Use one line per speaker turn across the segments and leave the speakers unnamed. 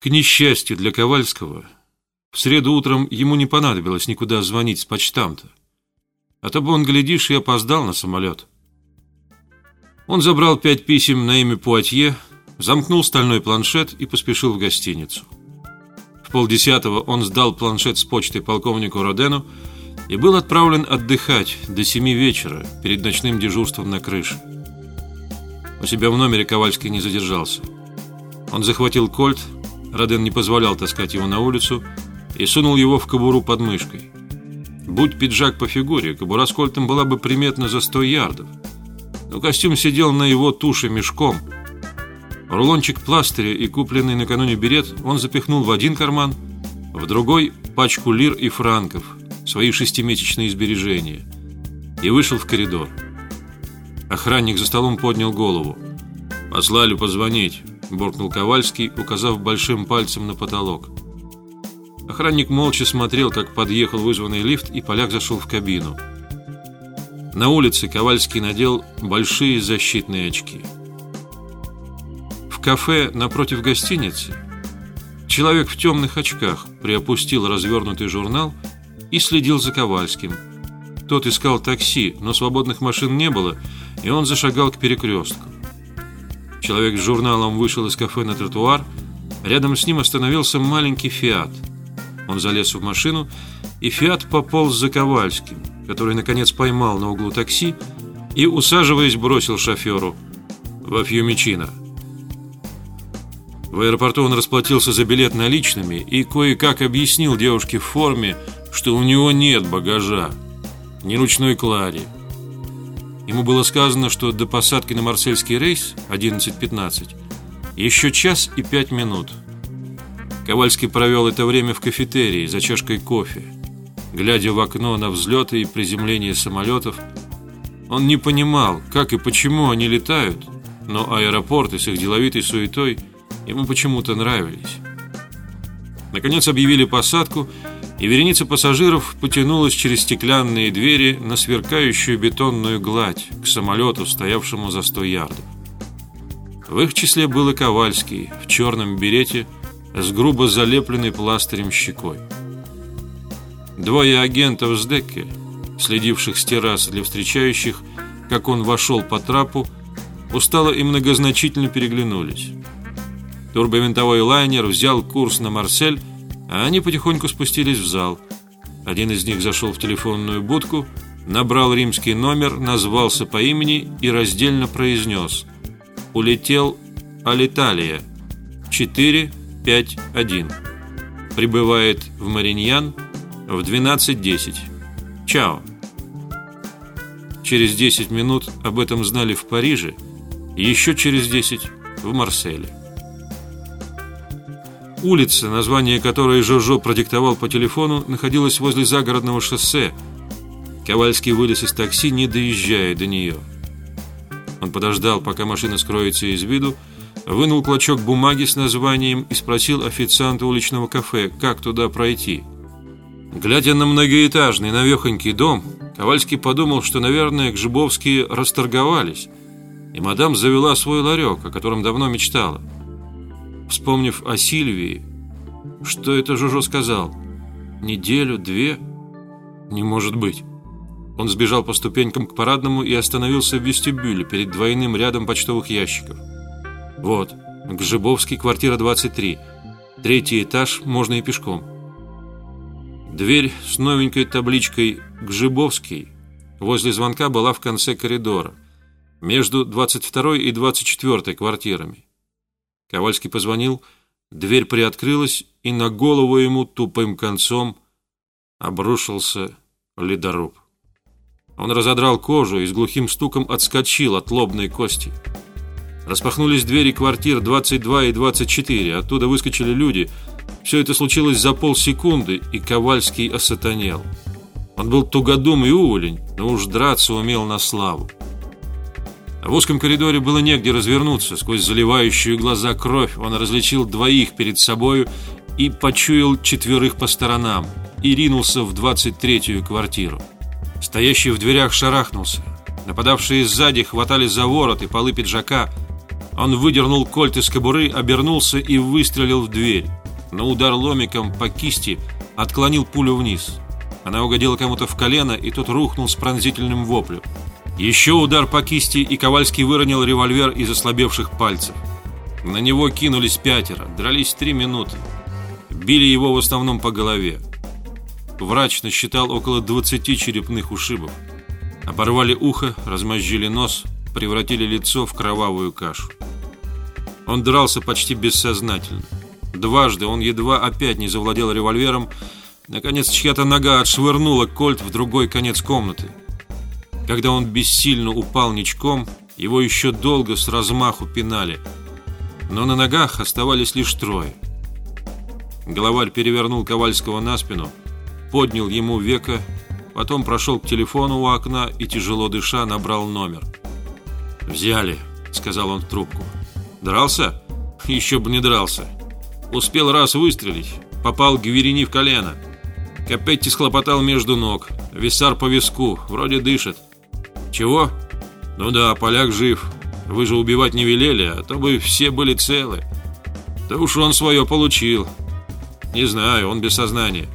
К несчастью для Ковальского, в среду утром ему не понадобилось никуда звонить с почтамта. А то бы он, глядишь, и опоздал на самолет. Он забрал пять писем на имя Пуатье, замкнул стальной планшет и поспешил в гостиницу. В полдесятого он сдал планшет с почтой полковнику Родену и был отправлен отдыхать до семи вечера перед ночным дежурством на крыше. У себя в номере Ковальский не задержался. Он захватил кольт, Роден не позволял таскать его на улицу и сунул его в кобуру под мышкой. Будь пиджак по фигуре, кобура с кольтом была бы приметна за сто ярдов. Но костюм сидел на его туше мешком. Рулончик пластыря и купленный накануне берет он запихнул в один карман, в другой пачку лир и франков, свои шестимесячные сбережения, и вышел в коридор. Охранник за столом поднял голову. «Послали позвонить буркнул Ковальский, указав большим пальцем на потолок. Охранник молча смотрел, как подъехал вызванный лифт, и поляк зашел в кабину. На улице Ковальский надел большие защитные очки. В кафе напротив гостиницы человек в темных очках приопустил развернутый журнал и следил за Ковальским. Тот искал такси, но свободных машин не было, и он зашагал к перекрестку. Человек с журналом вышел из кафе на тротуар. Рядом с ним остановился маленький Фиат. Он залез в машину, и Фиат пополз за Ковальским, который наконец поймал на углу такси и, усаживаясь, бросил шоферу во Фьюмичино. В аэропорту он расплатился за билет наличными и кое-как объяснил девушке в форме, что у него нет багажа, ни ручной клади, Ему было сказано, что до посадки на марсельский рейс 11.15 еще час и пять минут. Ковальский провел это время в кафетерии за чашкой кофе, глядя в окно на взлеты и приземление самолетов. Он не понимал, как и почему они летают, но аэропорты с их деловитой суетой ему почему-то нравились. Наконец объявили посадку, и вереница пассажиров потянулась через стеклянные двери на сверкающую бетонную гладь к самолету, стоявшему за сто ярдов. В их числе был и Ковальский в черном берете с грубо залепленной пластырем щекой. Двое агентов с Декке, следивших с террасы для встречающих, как он вошел по трапу, устало и многозначительно переглянулись. Турбовинтовой лайнер взял курс на Марсель а они потихоньку спустились в зал. Один из них зашел в телефонную будку, набрал римский номер, назвался по имени и раздельно произнес «Улетел Алиталия 451. Прибывает в Мариньян в 12.10. Чао». Через 10 минут об этом знали в Париже, еще через 10 в Марселе. Улица, название которой Жожо продиктовал по телефону, находилась возле загородного шоссе. Ковальский вылез из такси, не доезжая до нее. Он подождал, пока машина скроется из виду, вынул клочок бумаги с названием и спросил официанта уличного кафе, как туда пройти. Глядя на многоэтажный навехонький дом, Ковальский подумал, что, наверное, Гжибовские расторговались, и мадам завела свой ларек, о котором давно мечтала. Вспомнив о Сильвии, что это Жужо сказал? Неделю, две? Не может быть. Он сбежал по ступенькам к парадному и остановился в вестибюле перед двойным рядом почтовых ящиков. Вот, Гжибовский, квартира 23. Третий этаж, можно и пешком. Дверь с новенькой табличкой «Гжибовский» возле звонка была в конце коридора, между 22 и 24 квартирами. Ковальский позвонил, дверь приоткрылась, и на голову ему тупым концом обрушился ледоруб. Он разодрал кожу и с глухим стуком отскочил от лобной кости. Распахнулись двери квартир 22 и 24, оттуда выскочили люди. Все это случилось за полсекунды, и Ковальский осатанел. Он был тугодум и уволень, но уж драться умел на славу. В узком коридоре было негде развернуться. Сквозь заливающую глаза кровь он различил двоих перед собою и почуял четверых по сторонам и ринулся в двадцать третью квартиру. Стоящий в дверях шарахнулся. Нападавшие сзади хватали за ворот и полы пиджака. Он выдернул кольт из кобуры, обернулся и выстрелил в дверь. Но удар ломиком по кисти отклонил пулю вниз. Она угодила кому-то в колено, и тот рухнул с пронзительным воплем. Еще удар по кисти, и Ковальский выронил револьвер из ослабевших пальцев. На него кинулись пятеро, дрались три минуты. Били его в основном по голове. Врач насчитал около 20 черепных ушибов. Оборвали ухо, размозжили нос, превратили лицо в кровавую кашу. Он дрался почти бессознательно. Дважды он едва опять не завладел револьвером. Наконец, чья-то нога отшвырнула кольт в другой конец комнаты. Когда он бессильно упал ничком, его еще долго с размаху пинали. Но на ногах оставались лишь трое. Главарь перевернул Ковальского на спину, поднял ему века, потом прошел к телефону у окна и, тяжело дыша, набрал номер. «Взяли», — сказал он в трубку. «Дрался? Еще бы не дрался. Успел раз выстрелить, попал Гверини в колено. Капетти схлопотал между ног, Висар по виску, вроде дышит. Чего? Ну да, поляк жив. Вы же убивать не велели, а то бы все были целы. Да уж он свое получил. Не знаю, он без сознания.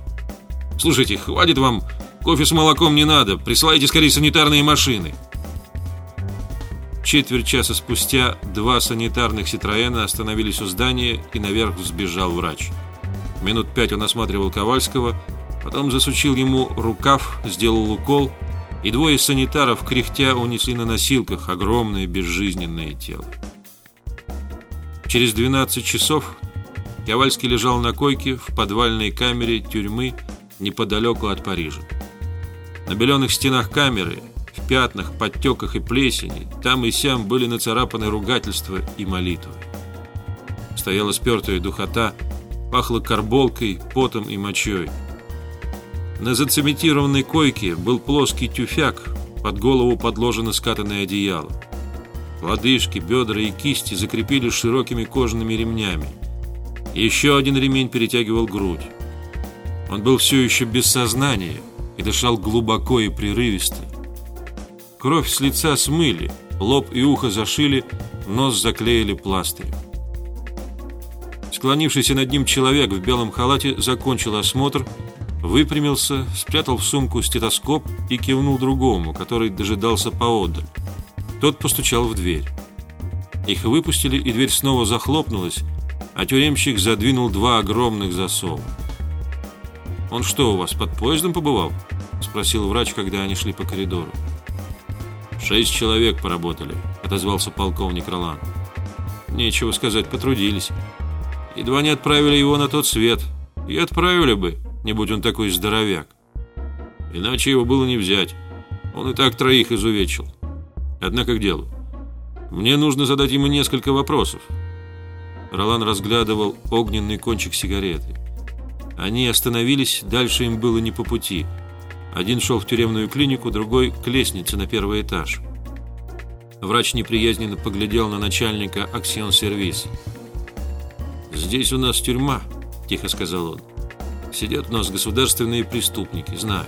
Слушайте, хватит вам, кофе с молоком не надо, присылайте скорее санитарные машины. Четверть часа спустя два санитарных Ситроена остановились у здания, и наверх сбежал врач. Минут пять он осматривал Ковальского, потом засучил ему рукав, сделал укол, и двое санитаров, кряхтя, унесли на носилках огромное безжизненное тело. Через 12 часов Ковальский лежал на койке в подвальной камере тюрьмы неподалеку от Парижа. На беленых стенах камеры, в пятнах, подтеках и плесени, там и сям были нацарапаны ругательства и молитвы. Стояла спертая духота, пахло карболкой, потом и мочой. На зацементированной койке был плоский тюфяк, под голову подложено скатанное одеяло. Лодыжки, бедра и кисти закрепили широкими кожаными ремнями. Еще один ремень перетягивал грудь. Он был все еще без сознания и дышал глубоко и прерывисто. Кровь с лица смыли, лоб и ухо зашили, нос заклеили пластырем. Склонившийся над ним человек в белом халате закончил осмотр, выпрямился, спрятал в сумку стетоскоп и кивнул другому, который дожидался поодаль. Тот постучал в дверь. Их выпустили, и дверь снова захлопнулась, а тюремщик задвинул два огромных засова. «Он что, у вас под поездом побывал?» – спросил врач, когда они шли по коридору. «Шесть человек поработали», – отозвался полковник Ролан. «Нечего сказать, потрудились. Едва не отправили его на тот свет. И отправили бы, не будь он такой здоровяк. Иначе его было не взять. Он и так троих изувечил. Однако к делу. Мне нужно задать ему несколько вопросов. Ролан разглядывал огненный кончик сигареты. Они остановились, дальше им было не по пути. Один шел в тюремную клинику, другой к лестнице на первый этаж. Врач неприязненно поглядел на начальника Аксион-сервис. «Здесь у нас тюрьма», – тихо сказал он. «Сидят у нас государственные преступники, знаю.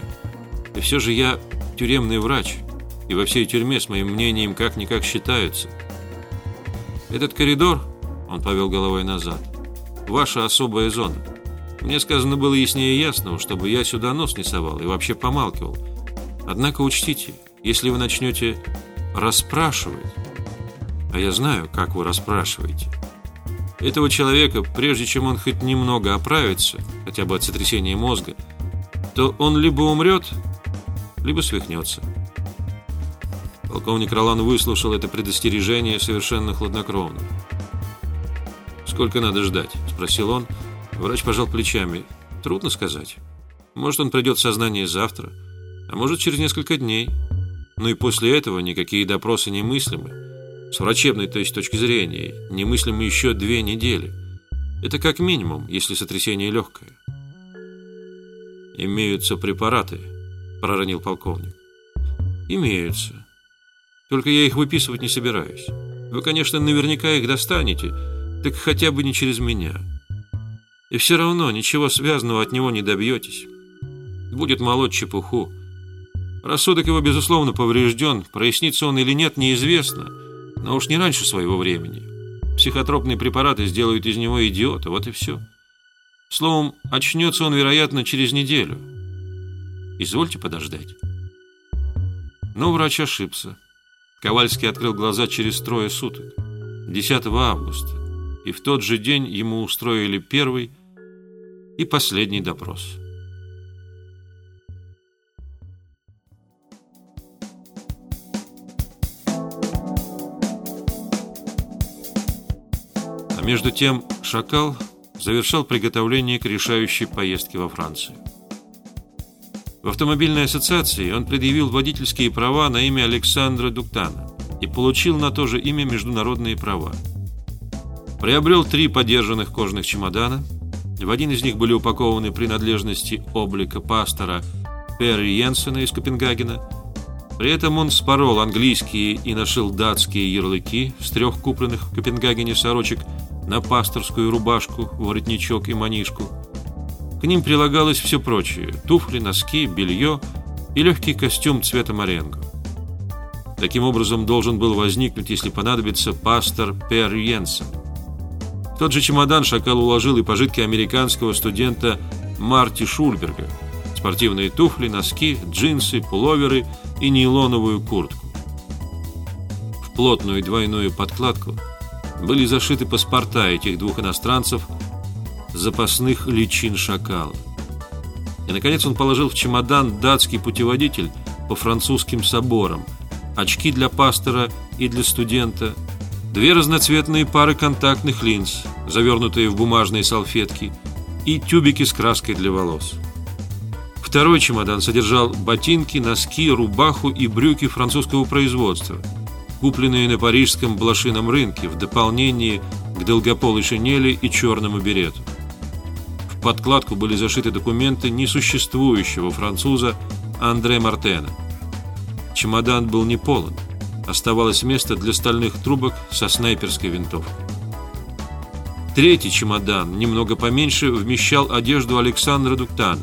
И все же я тюремный врач, и во всей тюрьме с моим мнением как-никак считаются. Этот коридор он повел головой назад. «Ваша особая зона. Мне сказано было яснее ясного, чтобы я сюда нос не совал и вообще помалкивал. Однако учтите, если вы начнете расспрашивать, а я знаю, как вы расспрашиваете, этого человека, прежде чем он хоть немного оправится, хотя бы от сотрясения мозга, то он либо умрет, либо свихнется». Полковник Ролан выслушал это предостережение совершенно хладнокровно. «Сколько надо ждать?» – спросил он. Врач пожал плечами. «Трудно сказать. Может, он придет в сознание завтра, а может, через несколько дней. Ну и после этого никакие допросы немыслимы. С врачебной, то есть точки зрения, немыслимы еще две недели. Это как минимум, если сотрясение легкое». «Имеются препараты», – проронил полковник. «Имеются. Только я их выписывать не собираюсь. Вы, конечно, наверняка их достанете» так хотя бы не через меня. И все равно ничего связанного от него не добьетесь. Будет молоть чепуху. Рассудок его, безусловно, поврежден, прояснится он или нет, неизвестно, но уж не раньше своего времени. Психотропные препараты сделают из него идиота, вот и все. Словом, очнется он, вероятно, через неделю. Извольте подождать. Но врач ошибся. Ковальский открыл глаза через трое суток, 10 августа, и в тот же день ему устроили первый и последний допрос. Между тем Шакал завершал приготовление к решающей поездке во Францию. В автомобильной ассоциации он предъявил водительские права на имя Александра Дуктана и получил на то же имя международные права. Приобрел три подержанных кожаных чемодана. В один из них были упакованы принадлежности облика пастора Перри Йенсена из Копенгагена. При этом он спорол английские и нашил датские ярлыки с трех купленных в Копенгагене сорочек на пасторскую рубашку, воротничок и манишку – к ним прилагалось все прочее – туфли, носки, белье и легкий костюм цвета моренго. Таким образом должен был возникнуть, если понадобится, пастор Пер Йенсен. В тот же чемодан Шакал уложил и пожитки американского студента Марти Шульберга – спортивные туфли, носки, джинсы, пуловеры и нейлоновую куртку. В плотную двойную подкладку были зашиты паспорта этих двух иностранцев – запасных личин шакала. И, наконец, он положил в чемодан датский путеводитель по французским соборам, очки для пастора и для студента, две разноцветные пары контактных линз, завернутые в бумажные салфетки, и тюбики с краской для волос. Второй чемодан содержал ботинки, носки, рубаху и брюки французского производства, купленные на парижском блошином рынке в дополнение к долгополой шинели и черному берету подкладку были зашиты документы несуществующего француза Андре Мартена. Чемодан был не полон. Оставалось место для стальных трубок со снайперской винтовкой. Третий чемодан, немного поменьше, вмещал одежду Александра Дуктана.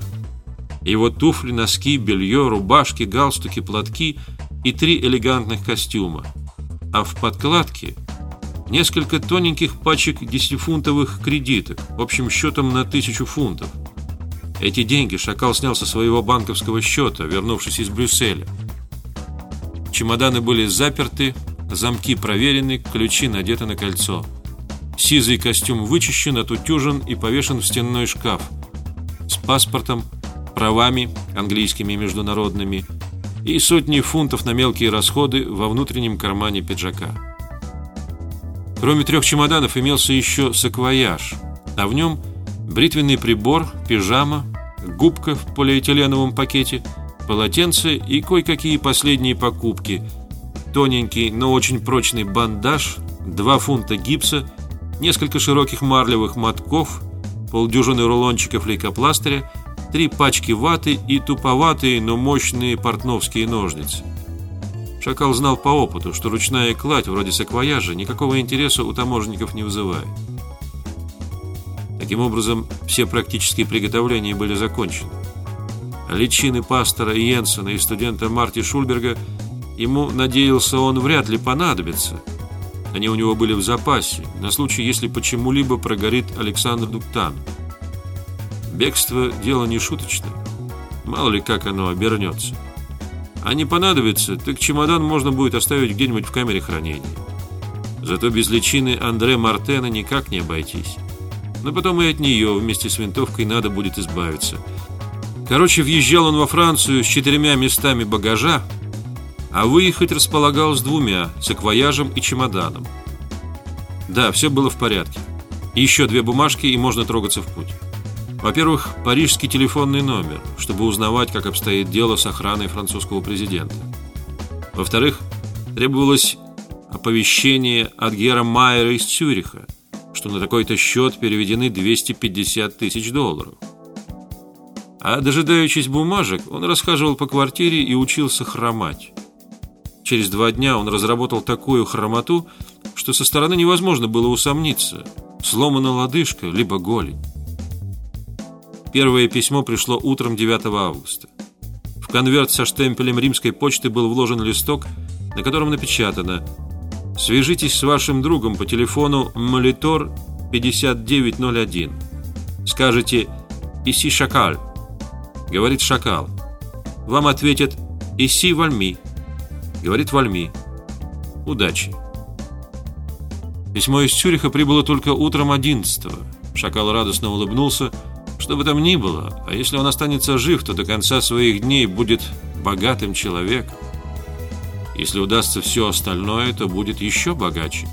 Его туфли, носки, белье, рубашки, галстуки, платки и три элегантных костюма. А в подкладке несколько тоненьких пачек десятифунтовых кредиток, общим счетом на тысячу фунтов. Эти деньги Шакал снял со своего банковского счета, вернувшись из Брюсселя. Чемоданы были заперты, замки проверены, ключи надеты на кольцо. Сизый костюм вычищен, отутюжен и повешен в стенной шкаф. С паспортом, правами, английскими и международными, и сотни фунтов на мелкие расходы во внутреннем кармане пиджака. Кроме трех чемоданов имелся еще саквояж, а в нем бритвенный прибор, пижама, губка в полиэтиленовом пакете, полотенце и кое-какие последние покупки. Тоненький, но очень прочный бандаж, два фунта гипса, несколько широких марлевых мотков, полдюжины рулончиков лейкопластыря, три пачки ваты и туповатые, но мощные портновские ножницы. Шакал знал по опыту, что ручная кладь, вроде саквояжа, никакого интереса у таможенников не вызывает. Таким образом, все практические приготовления были закончены. Личины пастора Йенсена и студента Марти Шульберга ему, надеялся, он вряд ли понадобится. Они у него были в запасе, на случай, если почему-либо прогорит Александр Дуктан. Бегство – дело не шуточное. Мало ли, как оно обернется. А не понадобится, так чемодан можно будет оставить где-нибудь в камере хранения. Зато без личины Андре Мартена никак не обойтись. Но потом и от нее вместе с винтовкой надо будет избавиться. Короче, въезжал он во Францию с четырьмя местами багажа, а выехать располагал с двумя, с акваяжем и чемоданом. Да, все было в порядке. Еще две бумажки, и можно трогаться в путь. Во-первых, парижский телефонный номер, чтобы узнавать, как обстоит дело с охраной французского президента. Во-вторых, требовалось оповещение от Гера Майера из Цюриха, что на такой-то счет переведены 250 тысяч долларов. А дожидаючись бумажек, он расхаживал по квартире и учился хромать. Через два дня он разработал такую хромоту, что со стороны невозможно было усомниться, сломана лодыжка либо голень. Первое письмо пришло утром 9 августа. В конверт со штемпелем римской почты был вложен листок, на котором напечатано Свяжитесь с вашим другом по телефону Молитор 5901. Скажите «Иси Шакаль». Говорит Шакал. Вам ответят «Иси Вальми». Говорит Вальми. Удачи. Письмо из Цюриха прибыло только утром 11-го. Шакал радостно улыбнулся. Что бы там ни было, а если он останется жив, то до конца своих дней будет богатым человеком. Если удастся все остальное, то будет еще богаче.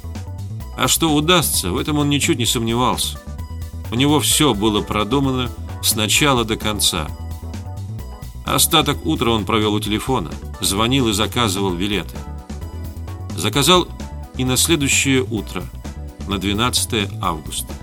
А что удастся, в этом он ничуть не сомневался. У него все было продумано с начала до конца. Остаток утра он провел у телефона, звонил и заказывал билеты. Заказал и на следующее утро, на 12 августа.